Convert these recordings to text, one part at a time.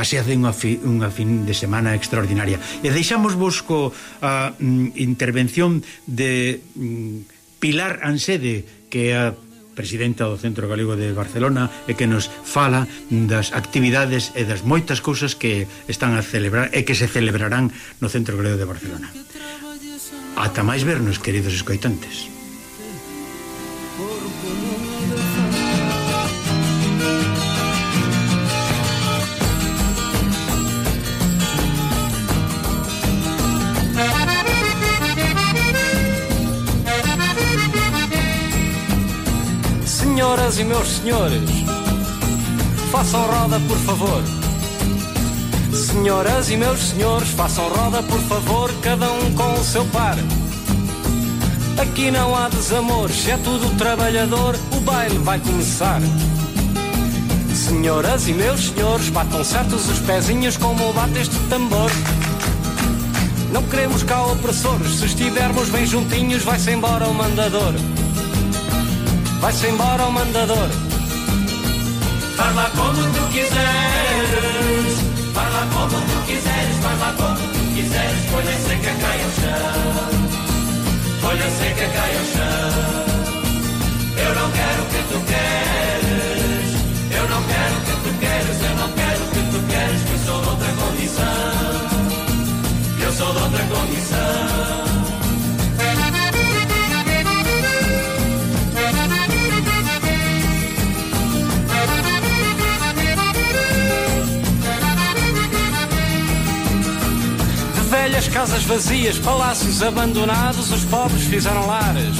paseade unha, fi, unha fin de semana extraordinaria. E deixamos vos co a mm, intervención de mm, Pilar Ansede, que é a presidenta do Centro Galego de Barcelona e que nos fala das actividades e das moitas cousas que están a celebrar e que se celebrarán no Centro Galego de Barcelona. Ata máis vernos, queridos escoitantes. E meus senhores, façam roda por favor. Senhoras e meus senhores, façam roda por favor, cada um com o seu par. Aqui não há desamores, é tudo trabalhador, o baile vai começar. Senhoras e meus senhores, batam certos os pezinhos como bate este tambor. Não queremos cá opressores, se estivermos bem juntinhos, vai-se embora o mandador. Vai-se embora o mandador. Faz lá como tu quiseres, faz lá como tu quiseres, faz lá como tu quiseres, folha seca cai ao chão, folha seca cai ao chão. Eu não quero o que tu queres, eu não quero o que tu queres, eu não quero o que tu queres, que eu sou de outra condição, eu sou de outra condição. Casas vazias, palácios abandonados, os pobres fizeram lares.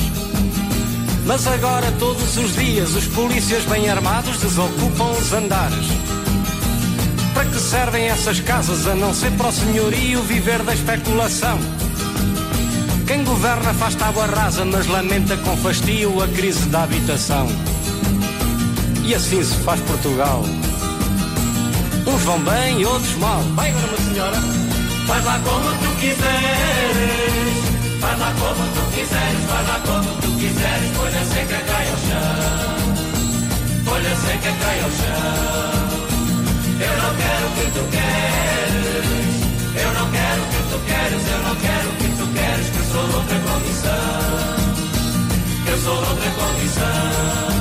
Mas agora, todos os dias, os polícias bem armados desocupam os andares. Para que servem essas casas a não ser para o senhorio viver da especulação? Quem governa faz tábua rasa, mas lamenta com fastio a crise da habitação. E assim se faz Portugal. Uns vão bem outros mal. Vai agora, senhora. Faz lá como tu quiseres, faz lá como tu quiseres, faz lá como tu quiseres, folha seca cai ao chão, folha seca cai ao chão. Eu não quero o que tu queres, eu não quero o que tu queres, eu não quero o que tu queres, que eu sou outra condição, eu sou outra condição.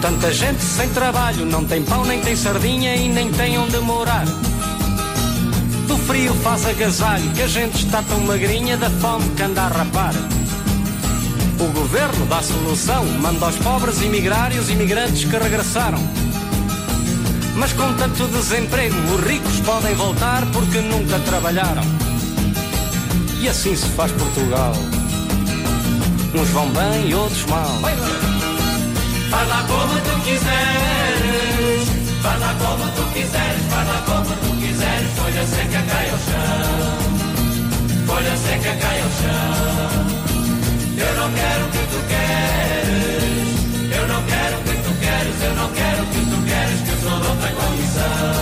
Tanta gente sem trabalho, não tem pão, nem tem sardinha e nem tem onde morar. Do frio faz agasalho, que a gente está tão magrinha da fome que anda a rapar. O governo dá solução, manda aos pobres emigrar e os imigrantes que regressaram. Mas com tanto desemprego, os ricos podem voltar porque nunca trabalharam. E assim se faz Portugal. Uns vão bem e outros mal. Faz lá como tu quiseres, faz lá como tu quiseres, faz lá como tu quiseres. Folha seca cai ao chão, folha seca cai ao chão. Eu não quero o que tu queres, eu não quero o que tu queres, eu não quero o que tu queres, que eu sou outra condição,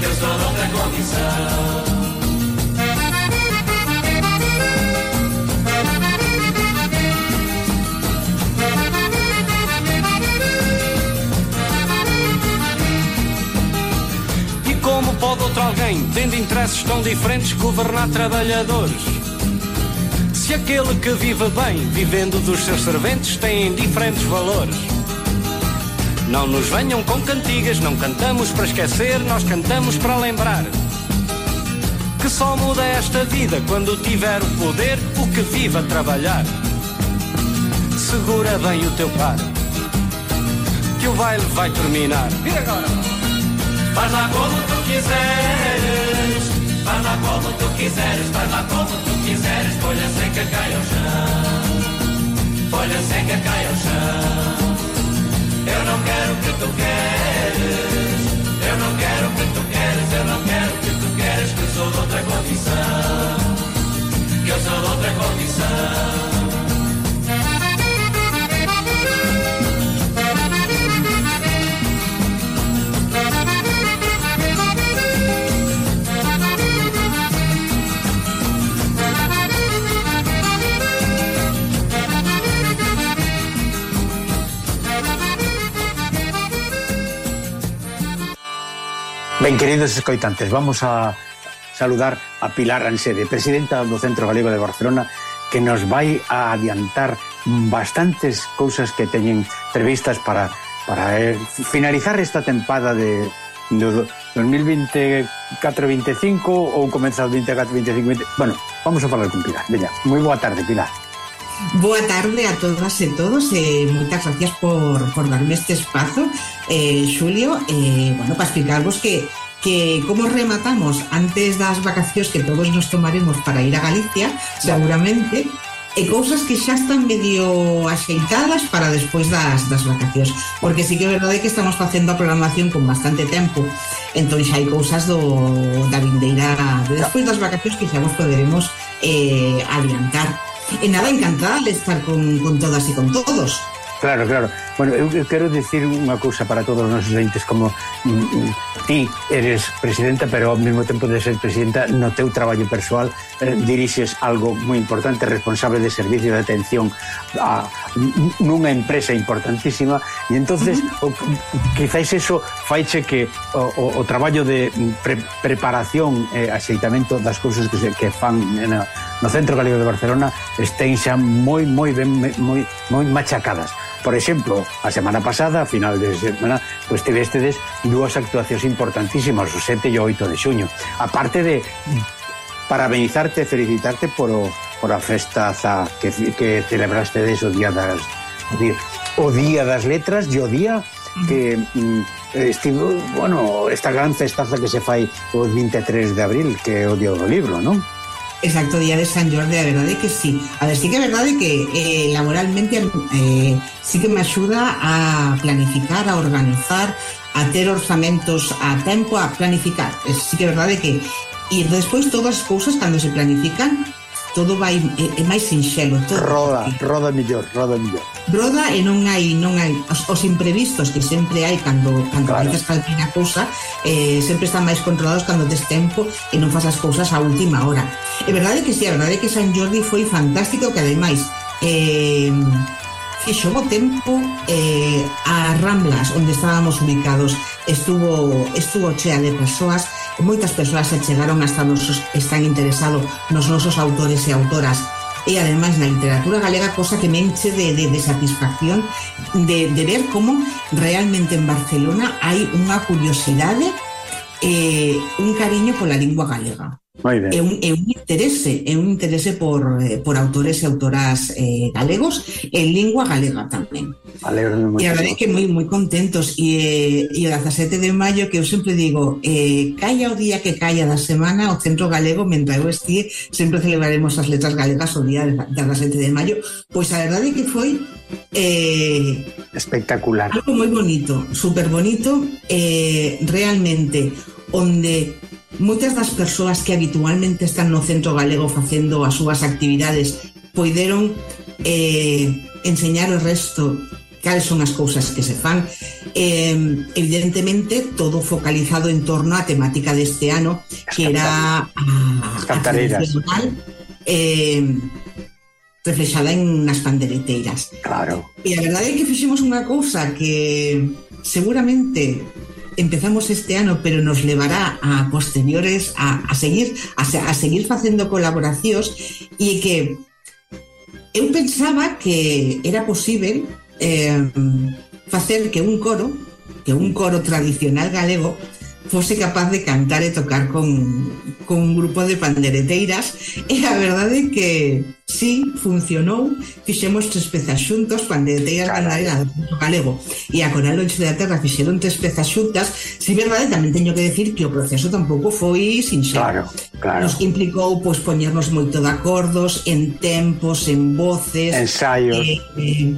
que eu sou outra condição. Alguém, tendo interesses tão diferentes, governar trabalhadores? Se aquele que vive bem, vivendo dos seus serventes, tem diferentes valores. Não nos venham com cantigas, não cantamos para esquecer, nós cantamos para lembrar. Que só muda esta vida quando tiver o poder, o que vive a trabalhar. Segura bem o teu par, que o baile vai terminar. Vira agora! Faz lá como tu quiseres, faz lá como tu quiseres, faz lá como tu quiseres, folha seca cai ao chão, folha seca cai ao chão. Eu não quero o que tu queres, eu não quero o que tu queres, eu não quero o que tu queres, que eu sou de outra condição, que eu sou de outra condição. Ben, queridos escoitantes, vamos a saludar a Pilar Ansede, presidenta do Centro Galego de Barcelona, que nos vai a adiantar bastantes cousas que teñen previstas para, para eh, finalizar esta tempada de, de 2024-25 ou comenzar 24-25 bueno, vamos a falar con Pilar. Veña, moi boa tarde Pilar. Boa tarde a todas e todos eh, Moitas gracias por, por darme este espazo eh, Xulio. Eh, bueno, para explicarvos que que como rematamos antes das vacacións que todos nos tomaremos para ir a Galicia, seguramente, e cousas que xa están medio axeitadas para despois das, das vacacións. Porque sí que é verdade que estamos facendo a programación con bastante tempo. Entón xa hai cousas do, da vindeira despois das vacacións que xa vos poderemos eh, adiantar. E nada, encantada de estar con, con todas e con todos. Claro, claro. Bueno, eu, eu quero dicir unha cousa para todos os nosos dentes como mm, mm, ti eres presidenta, pero ao mesmo tempo de ser presidenta no teu traballo persoal eh, dirixes algo moi importante, responsable de servicio de atención a nunha empresa importantísima e entonces uh -huh. o, quizáis eso faiche que o, o, o traballo de pre, preparación e eh, axeitamento das cousas que se que fan na, no Centro Galego de Barcelona estén xa moi moi ben moi moi machacadas Por exemplo, a semana pasada, a final de semana, pois pues, tivestedes dúas actuacións importantísimas, o 7 e o 8 de xuño. A parte de parabenizarte, felicitarte por o, por a festaza que, que celebrastedes o día das o día das letras e o día que mm, estivo, bueno, esta gran festaza que se fai o 23 de abril, que é o día do libro, non? Exacto, día de San Jordi, a verdade que sí. A ver, sí que é verdade que eh, laboralmente eh, sí que me axuda a planificar, a organizar, a ter orzamentos a tempo, a planificar. Sí que é verdade que e despois todas as cousas cando se planifican todo vai é, é máis sinxelo todo. Roda, roda mellor, roda mellor. Roda e non hai non hai os, os imprevistos que sempre hai cando cando claro. dices calquera cousa, eh, sempre están máis controlados cando tes tempo e non fas as cousas a última hora. É verdade que si, sí, a verdade que San Jordi foi fantástico que ademais eh, fixo o tempo eh, a Ramblas onde estábamos ubicados estuvo estuvo chea de persoas Moitas persoas se chegaron hasta nosos están interesados nos nosos autores e autoras e ademais na literatura galega, cosa que me enche de, de, de satisfacción de, de ver como realmente en Barcelona hai unha curiosidade e eh, un cariño pola lingua galega. É un, é un interese, é un interese por, eh, por autores e autoras eh, galegos en lingua galega tamén. E a verdade que moi moi contentos e, e o 17 de maio que eu sempre digo, eh, calla o día que calla da semana o Centro Galego, mentre eu estie, sempre celebraremos as letras galegas o día de 17 de maio, pois a verdade que foi eh, espectacular. Algo moi bonito, super bonito, eh, realmente onde Moitas das persoas que habitualmente están no Centro Galego facendo as súas actividades poideron eh, enseñar o resto cales son as cousas que se fan. Eh, evidentemente, todo focalizado en torno á temática deste ano, que era a, cantareiras. a tradicional, Eh, reflexada en nas pandereteiras. Claro. E a verdade é que fixemos unha cousa que seguramente empezamos este ano, pero nos levará a posteriores a, a seguir a, a seguir facendo colaboracións e que eu pensaba que era posible eh, facer que un coro, que un coro tradicional galego fose capaz de cantar e tocar con, con un grupo de pandereteiras. E a verdade é que sí, funcionou fixemos tres pezas xuntos pandereteiras cantarela do galego e a Coral Lonche da Terra fixeron tres pezas xuntas. Si verdade tamén teño que decir que o proceso tampouco foi sinxelo. Claro, claro. nos implicou pois, poñernos moito de acordos en tempos, en voces ensaios. eh, eh,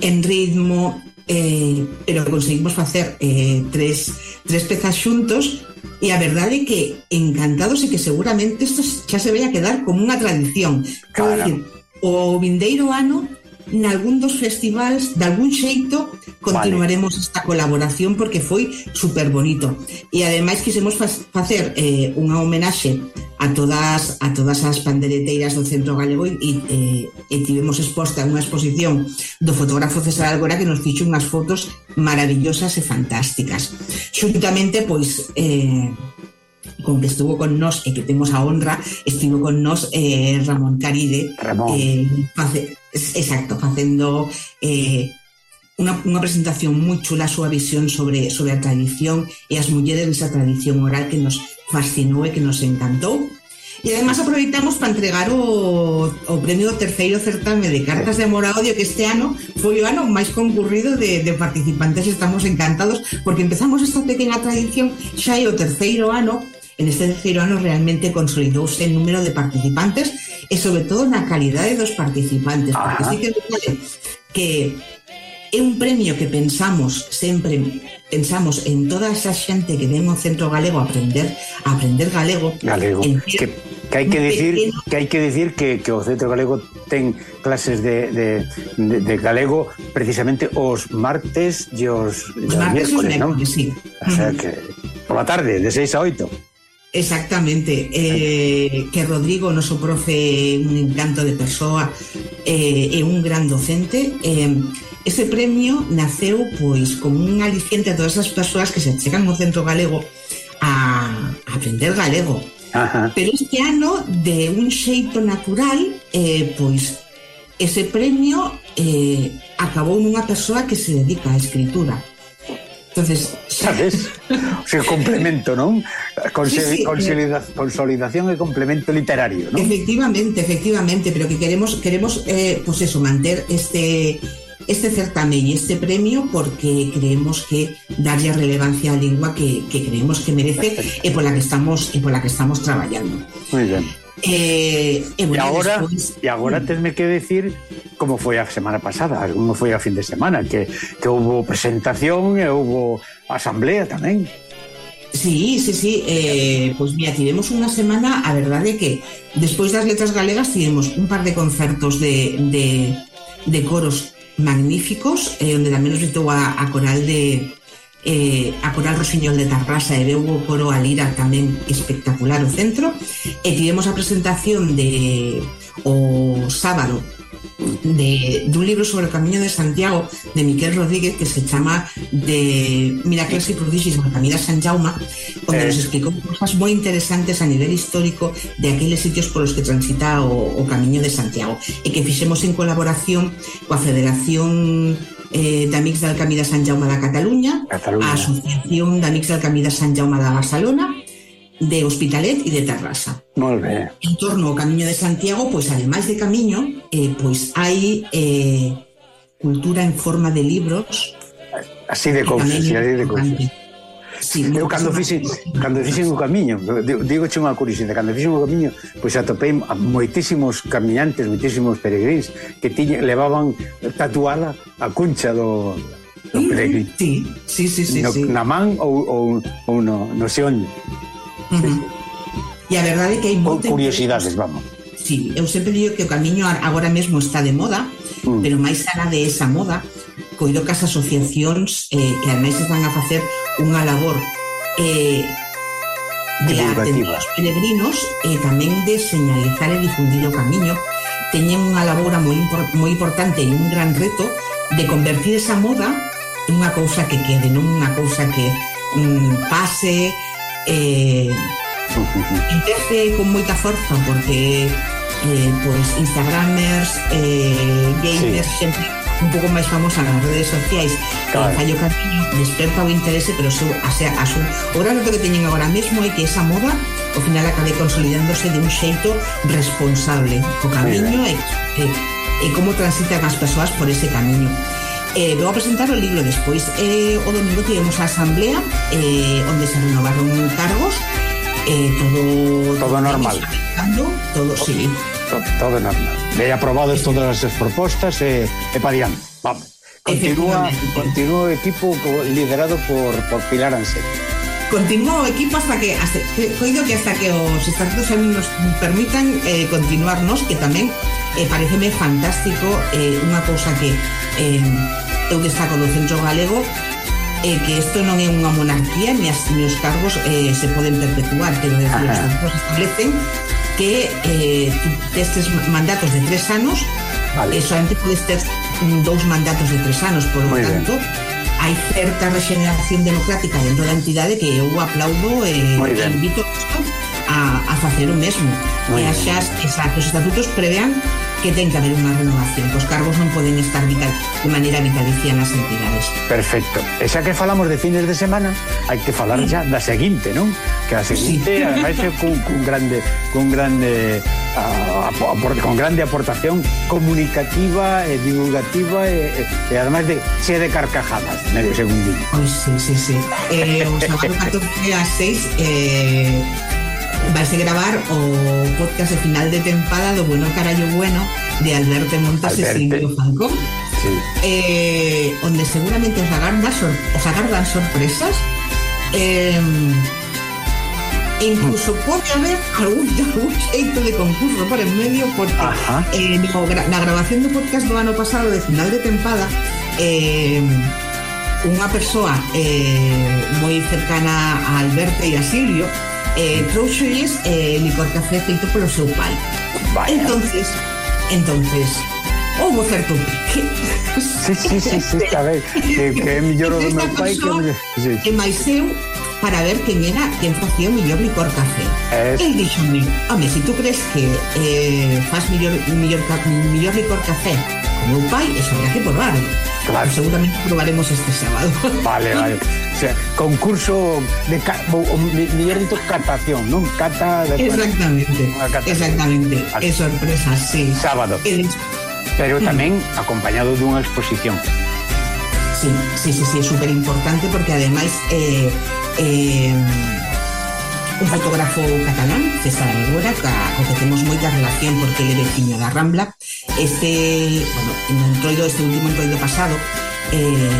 en ritmo eh, pero conseguimos facer eh, tres tres pezas xuntos E a verdade é que encantados e que seguramente isto xa se vai a quedar como unha tradición. Claro. Decir, o vindeiro ano nalgún dos festivals, de algún xeito, continuaremos vale. esta colaboración porque foi super bonito. E ademais quisemos facer eh, unha homenaxe a todas a todas as pandereteiras do Centro Galego e, e, eh, e tivemos exposta unha exposición do fotógrafo César Algora que nos fixo unhas fotos maravillosas e fantásticas. Xuntamente, pois, eh, con que estuvo con nós e que temos a honra, estivo con nós eh, Ramón Caride. Ramón. Eh, face, exacto, facendo eh, unha, unha presentación moi chula a súa visión sobre, sobre a tradición e as mulleres nesa tradición oral que nos fascinou e que nos encantou. E además aproveitamos para entregar o, o premio terceiro certame de cartas de amor a odio que este ano foi o ano máis concurrido de, de participantes e estamos encantados porque empezamos esta pequena tradición xa é o terceiro ano En este cirano realmente consolidouse el número de participantes e sobre todo na calidade dos participantes, Ajá. porque sí que que é un premio que pensamos sempre pensamos en toda esa xente que ven ao centro galego a aprender a aprender galego, galego. Que, que hai que decir que hai que decir que, que o centro galego ten clases de, de, de, de galego precisamente os martes e os, os, os martes miércoles. Sí. O sea que pola tarde, de 6 a 8. Exactamente, eh, que Rodrigo, noso profe, un encanto de persoa eh, e un gran docente. Eh, ese premio naceu pois como un aliciente a todas as persoas que se chegan ao centro galego a, a aprender galego. Ajá. Pero este ano, de un xeito natural, eh, pois ese premio eh, acabou nunha persoa que se dedica á escritura. Entonces, sabes? O sea, complemento, sí, sí, consolidación, consolidación e complemento literario, non? Efectivamente, efectivamente, pero que queremos queremos eh, pues eso, manter este este certame e este premio porque creemos que darlle a relevancia á lingua que, que creemos que merece e pola que estamos e pola que estamos traballando. Moi ben. Eh, eh e, bueno, e agora, despois... e agora mm. tenme que decir como foi a semana pasada, como foi a fin de semana, que, que houve presentación e houve asamblea tamén. Sí, sí, sí, eh, pois mira, tivemos unha semana, a verdade que despois das letras galegas tivemos un par de concertos de, de, de coros magníficos, eh, onde tamén nos visitou a, a coral de, eh, a Coral Rosiñol de Tarrasa e veu o coro a lira tamén espectacular o centro e tivemos a presentación de o sábado de, dun libro sobre o Camiño de Santiago de Miquel Rodríguez que se chama de Miracles y Prodigios na Camila San Jaume onde eh. nos explicou cosas moi interesantes a nivel histórico de aqueles sitios polos que transita o, o Camiño de Santiago e que fixemos en colaboración coa Federación eh, d'Amics del Camí de Sant Jaume de Catalunya, Catalunya. a Associación d'Amics del Camí de Sant Jaume de Barcelona de Hospitalet e de Terrassa. Molt bé. En torno ao Camiño de Santiago, pois ademais de camiño, eh, pois hai eh, cultura en forma de libros. Así de cousas, así de cousas. Sí, eu cando fixen, cando fixen o camiño, digo che unha curiosidade, cando fixen o camiño, pois atopei a moitísimos camiñantes, moitísimos peregrins que tiñe, levaban tatuada a cuncha do, do peregrino. Sí, sí, sí, sí, no, sí. Na man ou, ou, ou no, no xeón. Uh -huh. E a verdade é que hai moitas curiosidades, vamos. Sí, eu sempre digo que o camiño agora mesmo está de moda, mm. pero máis alá de esa moda, coido que as asociacións eh, que ademais están a facer unha labor eh, de atender os peregrinos e eh, tamén de señalizar e difundir o camiño teñen unha labor moi, moi importante e un gran reto de convertir esa moda en unha cousa que quede, non unha cousa que mm, pase eh, empece con moita forza porque eh, pois Instagramers eh, gamers, sí. xente un pouco máis famosa nas redes sociais eh, claro. Fallo Carmiño desperta o interese pero su, a, sea, a su, o gran reto que teñen agora mesmo é que esa moda ao final acabe consolidándose de un xeito responsable o camiño e, e, e como transitan as persoas por ese camiño Eh, vou a presentar o libro despois eh, o domingo tivemos a asamblea eh, onde se renovaron cargos eh, todo, todo normal. todo, sí todo, todo en arma. E aprobados todas as propostas eh, eh, e, e pa diante. Vamos. Continúa, continúa o equipo liderado por, por Pilar Anselmo. Continúa o equipo hasta que, hasta, coido que hasta que os estatutos a nos permitan eh, continuarnos, que tamén eh, pareceme fantástico eh, unha cousa que eh, eu destaco do centro galego eh, que isto non é unha monarquía, ni as, ni os cargos eh, se poden perpetuar, que os estatutos establecen que eh, estes mandatos de tres anos vale. eh, solamente podes ter dous mandatos de tres anos, por lo tanto bien. hai certa regeneración democrática dentro da entidade que eu aplaudo eh, e eh, invito a, a facer o mesmo Muy e axas, esa, os estatutos prevean que ten que haber unha renovación. Os cargos non poden estar vital, de maneira vitalicia nas entidades. Perfecto. E xa que falamos de fines de semana, hai que falar sí. xa da seguinte, non? Que a seguinte sí. ademais con, con grande con grande a, a, a, con grande aportación comunicativa e divulgativa e, e, e además de xe de carcajadas, medio segundinho. Pois pues sí, sí, sí. Eh, o sábado 14 ás 6 eh, vaise gravar o podcast de final de tempada do Bueno Carallo Bueno de Alberto Montes e Silvio Falcón. Sí. eh, onde seguramente os agardan, sor os agardan sorpresas. Eh, e incluso pode haber algún, algún xeito de concurso por en medio porque eh, no, na grabación do podcast do ano pasado de final de tempada eh, unha persoa eh, moi cercana a Alberto e a Silvio eh, trouxolles eh, licor café feito polo seu pai. Vaya. Entonces, entonces, houve certo pique. Sí, sí, sí, sí está ben. Que, que é mellor o do meu pai que... Sí. Que máis eu para ver quen era quen facía o mellor licor café. Es... El dixome, home, se si tú crees que eh, faz mellor, mellor, mellor licor café como meu pai, eso habrá que probarlo. Claro. Pues seguramente probaremos este sábado. Vale, vale. O sea, concurso de, mellor dito, catación, non? Cata... De, exactamente, catación. exactamente. É sorpresa, sí. Sábado. El... Pero tamén mm. acompañado dunha exposición. Sí, sí, sí, sí, é super importante porque ademais... Eh, eh, un fotógrafo catalán, César Algora, que, que temos moita relación porque ele é veciño da Rambla. Este, bueno, no entroido, este último entroido pasado, eh,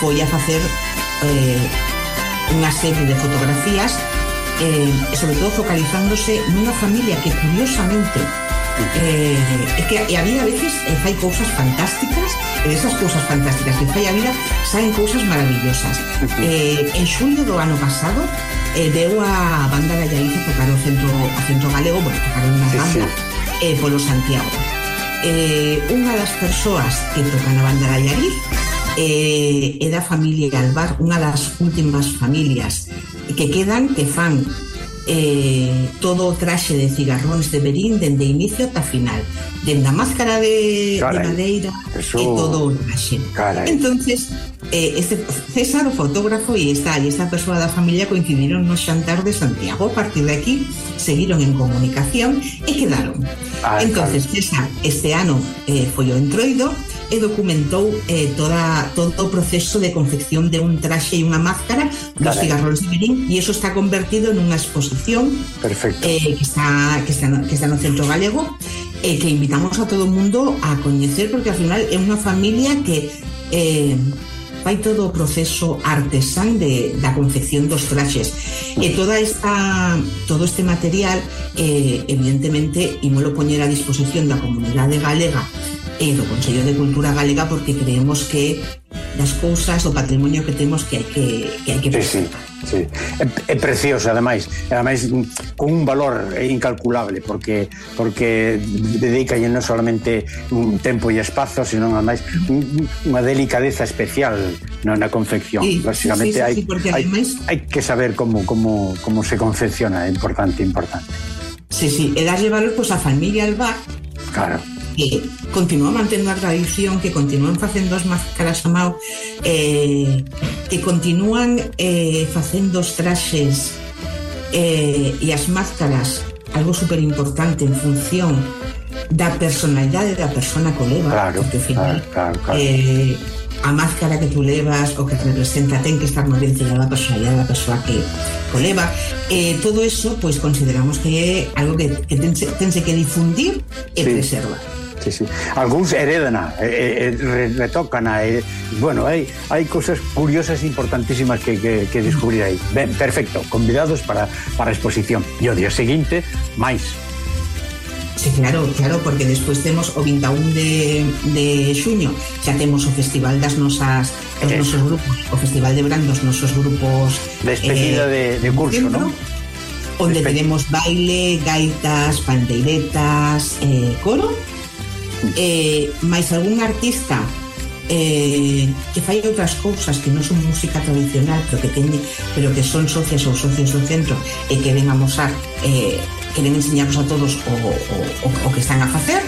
foi a facer eh, unha serie de fotografías eh, sobre todo focalizándose nunha familia que curiosamente eh, é que e a vida a veces eh, fai cousas fantásticas e esas cousas fantásticas que fai a vida saen cousas maravillosas. Eh, en xulio do ano pasado eh, deu a banda gallaiza tocar o centro, o centro galego bueno, tocaron unha banda sí, sí. eh, polo Santiago. Eh, unha das persoas que tocan a banda gallariz eh, é da familia Galvar, unha das últimas familias que quedan que fan eh, todo o traxe de cigarróns de Berín dende inicio ata final dende a máscara de, carai, de madeira eso... e todo o traxe carai. entonces eh, este César o fotógrafo e esta, e esta persoa da familia coincidiron no xantar de Santiago a partir de aquí seguiron en comunicación e quedaron ah, entonces carai. César este ano eh, foi o entroido e documentou eh, toda, todo o proceso de confección de un traxe e unha máscara dos vale. cigarróns de Berín e iso está convertido nunha exposición Perfecto. Eh, que, está, que, está, no, que está no Centro Galego e eh, que invitamos a todo o mundo a coñecer porque ao final é unha familia que eh, fai todo o proceso artesán de, da confección dos traxes e toda esta todo este material eh, evidentemente imolo poñer a disposición da comunidade galega e do Consello de Cultura Galega porque creemos que das cousas, do patrimonio que temos que hai que, que, hai que sí, Sí, sí. É, é precioso, ademais, ademais con un valor incalculable porque porque dedica non solamente un tempo e espazo, senón ademais unha delicadeza especial non na confección. Sí, Básicamente sí, sí, hai, sí, hai, ademais... hai, hai que saber como como como se confecciona, é importante, importante. Sí, sí, e darlle valor pois pues, a familia al bar. Claro que continúa mantendo a tradición, que continúan facendo as máscaras a mao, eh, que continúan eh, facendo os traxes eh, e as máscaras, algo super importante en función da personalidade da persona que leva, claro, porque ao final claro, claro, claro. Eh, a máscara que tú levas o que representa ten que estar moi ben a personalidade da persoa que o leva eh, todo eso, pois, pues, consideramos que é algo que, que tense, tense que difundir e sí. preservar Sí, sí. Algúns heredana, eh, eh, retocana, eh, bueno, hai hai cousas curiosas importantísimas que, que, que descubrir aí. Ben, perfecto, convidados para, para a exposición. E o día seguinte, máis. Sí, claro, claro, porque despois temos o 21 de, de xuño xa temos o Festival das nosas dos nosos grupos, o Festival de Brand dos nosos grupos despedida eh, de, de curso, ¿no? onde Despe tenemos baile, gaitas, pandeiretas, eh, coro eh, mais algún artista eh, que fai outras cousas que non son música tradicional pero que teñe, pero que son socias ou socios do centro e que ven a mosar eh, que ven enseñarnos a todos o, o, o, o que están a facer.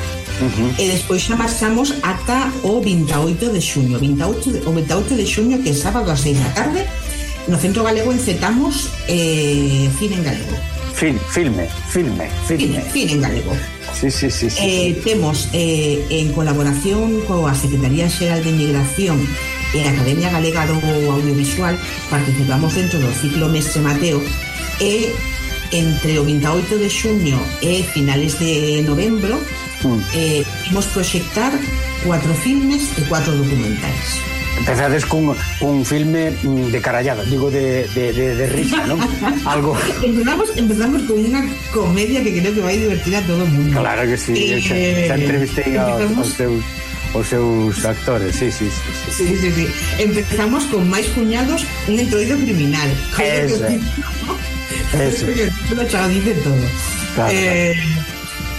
Uh -huh. E despois xa marchamos ata o 28 de xuño. 28 de, O 28 de xuño que é sábado a 6 da tarde No Centro Galego encetamos eh, Cine en Galego. Fil, filme, filme, filme. Filme en galego. Sí, sí, sí, sí, eh, sí. Temos eh, en colaboración coa Secretaría Xeral de Inmigración e a Academia Galega do Audiovisual participamos dentro do ciclo Mestre Mateo e entre o 28 de xuño e finales de novembro mm. eh, imos proxectar cuatro filmes e cuatro documentais. Empezades cun, cun filme mm, de carallada, digo, de, de, de, de risa, non? Algo... empezamos, empezamos con unha comedia que creo que vai divertir a todo o mundo. Claro que sí, eh, xa, xa entrevistei aos, aos seus, os seus actores, sí, sí, sí. Sí, sí, sí. sí. Empezamos con máis cuñados un entroido criminal. Eso. Eso. Eso. Eso. Eso. Eso. Eso. Eso. Eso. Eso. Eso.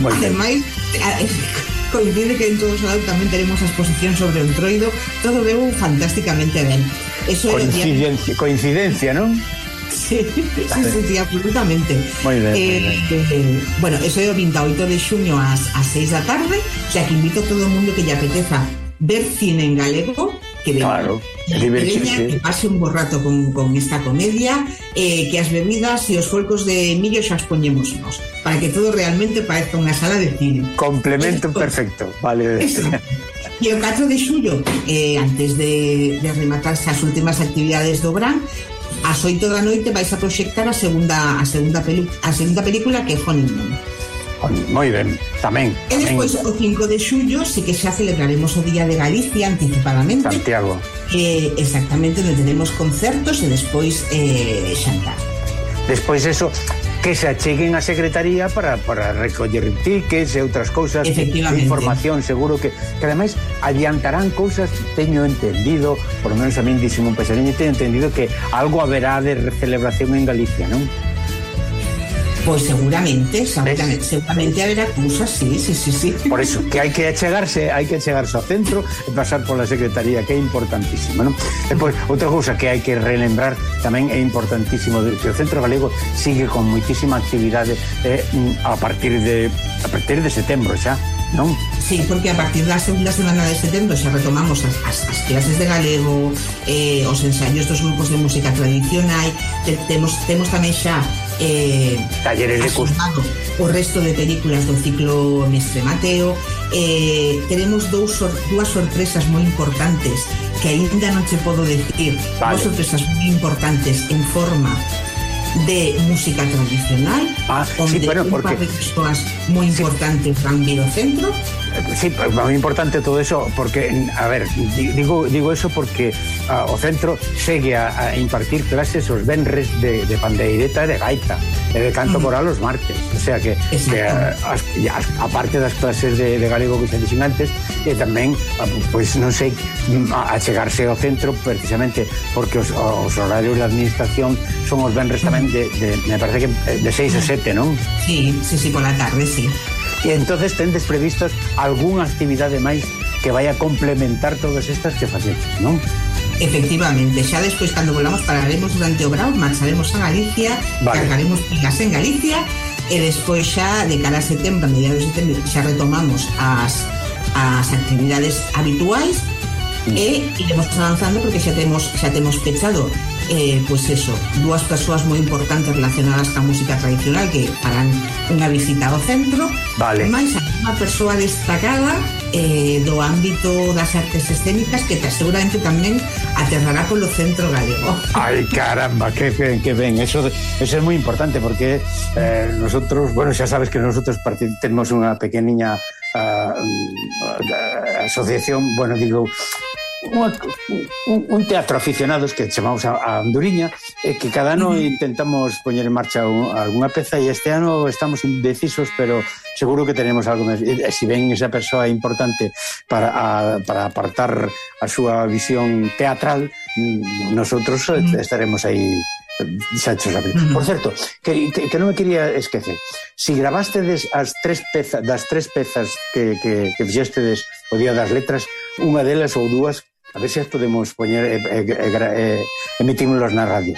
Eso. Eso. Eso. Eso. Coincide que en todos lados tamén teremos a exposición sobre o entroido todo veo fantásticamente ben Eso coincidencia, coincidencia, non? Sí, sí, sí, sí, absolutamente Moi ben, eh, eh, Bueno, eso é o 28 de xuño ás, ás 6 da tarde O sea, que invito a todo o mundo que lle apeteza ver cine en galego que venga. Claro, Divertirse. que pase un buen rato con, con esta comedia eh, que as bebidas e os folcos de millo xa os poñemos nos para que todo realmente parezca unha sala de cine Complemento Esto. perfecto vale Eso. E o 4 de xullo, eh, antes de, de rematar as últimas actividades do Bran, ás 8 da noite vais a proxectar a segunda a segunda pelu, a segunda película que é Honeymoon. Moi ben, tamén. E despois, o 5 de xullo, sí que xa celebraremos o Día de Galicia anticipadamente. Santiago eh, exactamente onde tenemos concertos e despois eh, xantar. Despois eso, que se acheguen a secretaría para, para recoller tickets e outras cousas información seguro que, que ademais adiantarán cousas teño entendido, por lo menos a min dixen un pesadinho, teño entendido que algo haberá de celebración en Galicia, non? Pois seguramente, seguramente, seguramente haberá cursos, sí, sí, sí, sí. Por eso, que hai que achegarse, hai que achegarse ao centro e pasar pola secretaría, que é importantísimo, non? E pois, outra cousa que hai que relembrar tamén é importantísimo que o Centro Galego sigue con moitísima actividade eh, mm, a partir de a partir de setembro xa, non? Sí, porque a partir da segunda semana de setembro xa retomamos as, as, as clases de galego, eh, os ensaios dos grupos de música tradicional, te, temos, temos tamén xa eh, talleres de costado o resto de películas do ciclo Mestre Mateo. Eh, tenemos dous sor, dúas sorpresas moi importantes que aínda non che podo decir. Vale. dúas sorpresas moi importantes en forma de música tradicional, ah, onde sí, bueno, porque... muy importante Frank Virocentro. Sí, moi eh, importante todo eso porque, a ver, digo, digo eso porque ah, a, o centro segue a, a impartir clases os venres de, de pandeireta e de gaita e de canto coral os martes. O sea que, que as, a aparte das clases de, de galego que se dixen antes, e tamén, pois pues, non sei, mm, a, a chegarse ao centro precisamente porque os, os horarios da administración son os benres tamén de, de, me parece que eh, de 6 a 7, non? Sí, sí, sí, pola tarde, sí. E entonces tendes previstos algunha actividade máis que vaya a complementar todas estas que facedes, non? Efectivamente, xa despois cando volvamos pararemos durante o Brau, marcharemos a Galicia, vale. cargaremos pilas en Galicia e despois xa de cara a setembro, a mediados de setembro, xa retomamos as, as actividades habituais e iremos avanzando porque xa temos xa temos pechado eh, pues eso, dúas persoas moi importantes relacionadas ca música tradicional que farán unha visita ao centro vale. máis unha persoa destacada eh, do ámbito das artes escénicas que te, seguramente tamén aterrará polo centro galego. Ai, caramba, que, que, que ben, eso, eso é moi importante porque eh, nosotros, bueno, xa sabes que nosotros temos unha pequeniña uh, ah, mm, ah, asociación, bueno, digo, unha, un, un teatro aficionados que chamamos a, a Anduriña e que cada ano intentamos poñer en marcha un, algunha peza e este ano estamos indecisos pero seguro que tenemos algo máis e si ven esa persoa importante para, a, para apartar a súa visión teatral mm, nosotros estaremos aí Sancho Uh -huh. Por certo, que, que, que non me quería esquecer. Si grabastedes as tres peza, das tres pezas que, que, que fixestedes o Día das Letras, unha delas ou dúas A ver se as podemos poñer e, eh, e, eh, e, eh, emitímoslos na radio.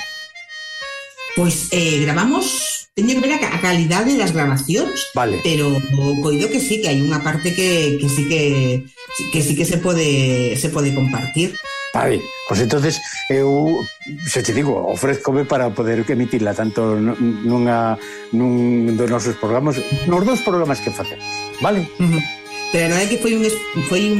Pois eh, gravamos, teño que ver a, a calidade das grabacións, vale. pero coido que sí, que hai unha parte que, que sí que que sí que se pode se pode compartir. Vale, pois entonces eu se te digo, ofrezcome para poder emitirla tanto nunha nun dos nosos programas, nos dous programas que facemos, vale? Uh -huh pero a verdade é que foi un foi un,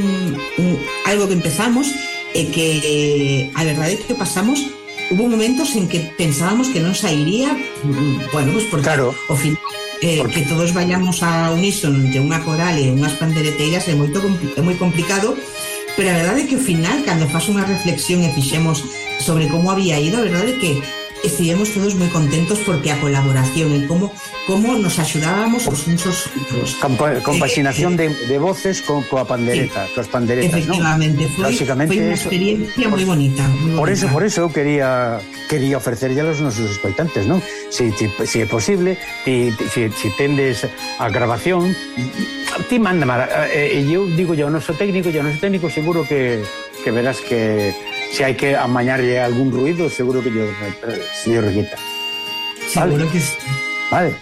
un algo que empezamos e que a verdade é que pasamos hubo momentos en que pensábamos que non sairía mm, bueno, pues porque claro. o final eh, porque... que todos vayamos a uníson de unha coral e unhas pandereteiras é moito é moi complicado pero a verdade é que ao final cando faz unha reflexión e fixemos sobre como había ido a verdade é que estivemos todos moi contentos porque a colaboración e como como nos axudábamos os uns aos outros. Compaxinación eh, eh, de, de voces con coa pandereta, sí, coas panderetas, Efectivamente, ¿no? foi, foi unha experiencia moi bonita. Muy por bonita. eso, por eso eu quería quería ofrecerlle aos nosos escoitantes, non? Si, si, si é posible, ti, si, si tendes a grabación, ti manda, eh, e eu digo yo, o noso técnico, yo noso técnico seguro que, que verás que si hai que amañarle algún ruido, seguro que yo señor Riquita. ¿Vale? Seguro que sí. Vale.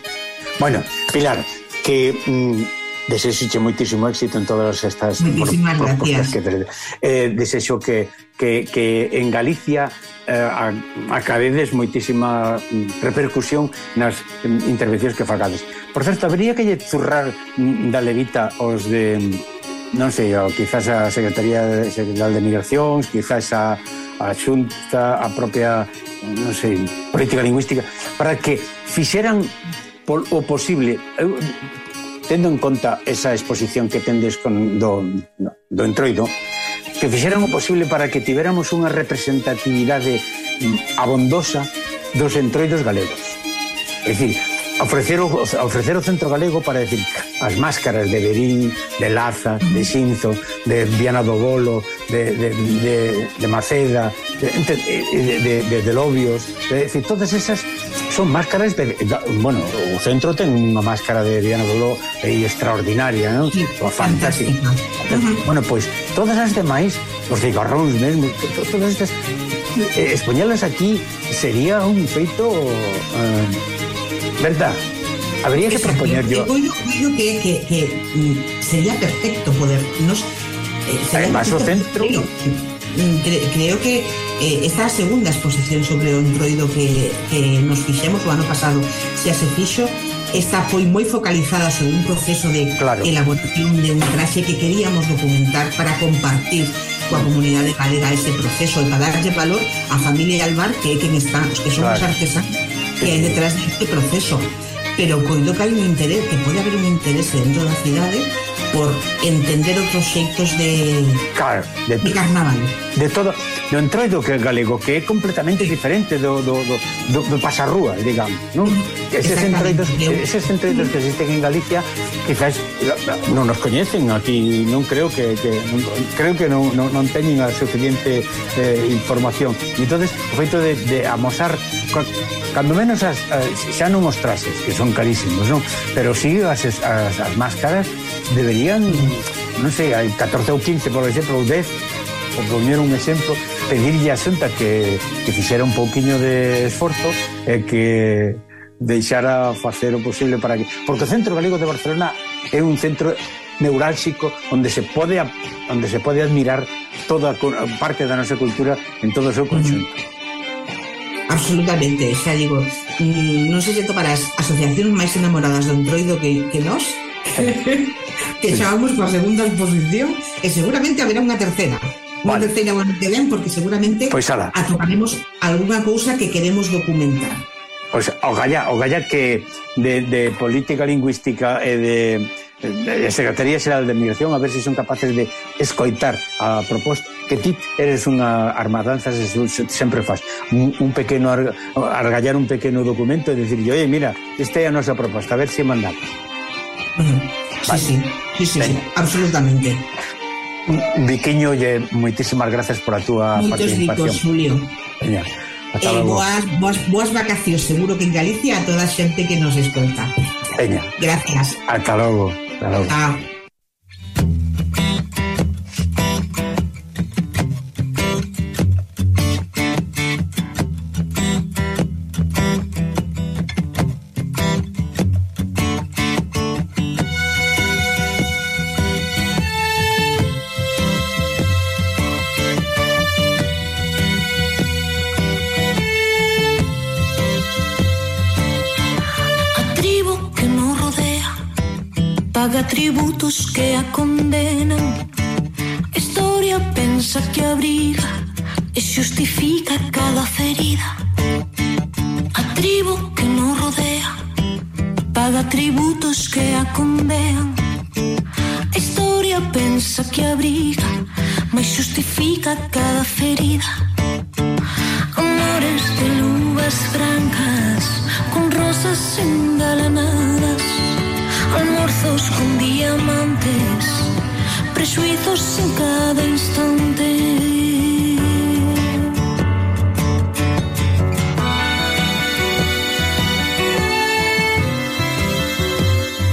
Bueno, Pilar, que mm, desexoche moitísimo éxito en todas estas Muchísimas por, gracias. que eh, desexo que, que, que en Galicia eh, acabedes moitísima mm, repercusión nas mm, intervencións que facades. Por certo, habría que lle zurrar mm, da levita os de non sei, o quizás a Secretaría General de Migracións, quizás a, a Xunta, a propia, non sei, política lingüística, para que fixeran pol, o posible. Eu, tendo en conta esa exposición que tendes con, do, do entroido, que fixeran o posible para que tiveramos unha representatividade mm, abondosa dos entroidos galegos. É dicir, ofrecer o, ofrecer o Centro Galego para decir as máscaras de Berín, de Laza, de Xinzo, de Viana do Bolo, de, de, de, de Maceda, de, de, de, de, de Lobios, de, dicir, todas esas son máscaras de, bueno, o centro ten unha máscara de Viana do Bolo extraordinaria, non? Sí, fantástica. Uh -huh. Bueno, pois todas as demais, os cigarróns mesmo, todas estas eh, expoñelas aquí sería un feito eh, ¿Verdad? Habría que proponer yo. Yo creo que, que, que, mm, sería perfecto poder. Nos, eh, Además, o centro. Creo, mm, creo que eh, esta segunda exposición sobre o entroido que, que nos fixemos o ano pasado xa se fixo esta foi moi focalizada sobre un proceso de claro. elaboración de un traxe que queríamos documentar para compartir coa comunidade galega ese proceso e para darlle valor á familia Albar que é quen está, os que son claro. os artesanos que hai detrás deste proceso. Pero coido que hai un interés que pode haber un interés dentro da cidade por entender outros xeitos de, claro, de, de carnaval. De todo, do entroido que galego, que é completamente diferente do, do, do, do, do pasarrúa, digamos, non? Eses entroidos, eses entroidos que existen en Galicia, quizás non nos coñecen aquí, non creo que, que non, creo que non, non, non teñen a suficiente eh, información. E entonces, o feito de, de amosar cando menos as, as xa non os trases, que son carísimos, non? Pero si sí as, as, as máscaras deberían, non sei, hai 14 ou 15, por exemplo, ou 10, por poñer un exemplo, pedirlle a Xunta que, que fixera un pouquiño de esforzo e eh, que deixara facer o posible para que... Porque o Centro Galego de Barcelona é un centro neurálxico onde se pode onde se pode admirar toda a parte da nosa cultura en todo o seu conxunto. Mm-hmm. Absolutamente, xa digo, mm, non sei se toparás asociacións máis enamoradas do entroido que, que nós, que xa vamos coa segunda exposición e seguramente haberá unha terceira unha vale. terceira que ven porque seguramente pois, atoparemos algunha cousa que queremos documentar Pois, o galla, o galla que de, de política lingüística e de a Secretaría Xeral de Migración a ver se son capaces de escoitar a proposta que ti eres unha armadanza se, sempre faz un, un pequeno argallar un pequeno documento e dicir, oye, mira, esta é a nosa proposta a ver se mandamos mm, uh -huh. vale. sí, sí. Sí, sí, sí, absolutamente. Viquiño, lle, moitísimas gracias por a túa Moitos participación. Moitos Julio. Veña. Eh, boas, boas, boas vacacións, seguro que en Galicia a toda a xente que nos escolta. Veña. Gracias. Ata logo. Ata logo. Ata. paga tributos que a condenan. Historia pensa que abriga e xustifica cada ferida. A tribu que non rodea paga tributos que a condenan. Historia pensa que abriga, mas xustifica cada ferida. amantes, prejuizos en cada instante.